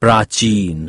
प्राचीन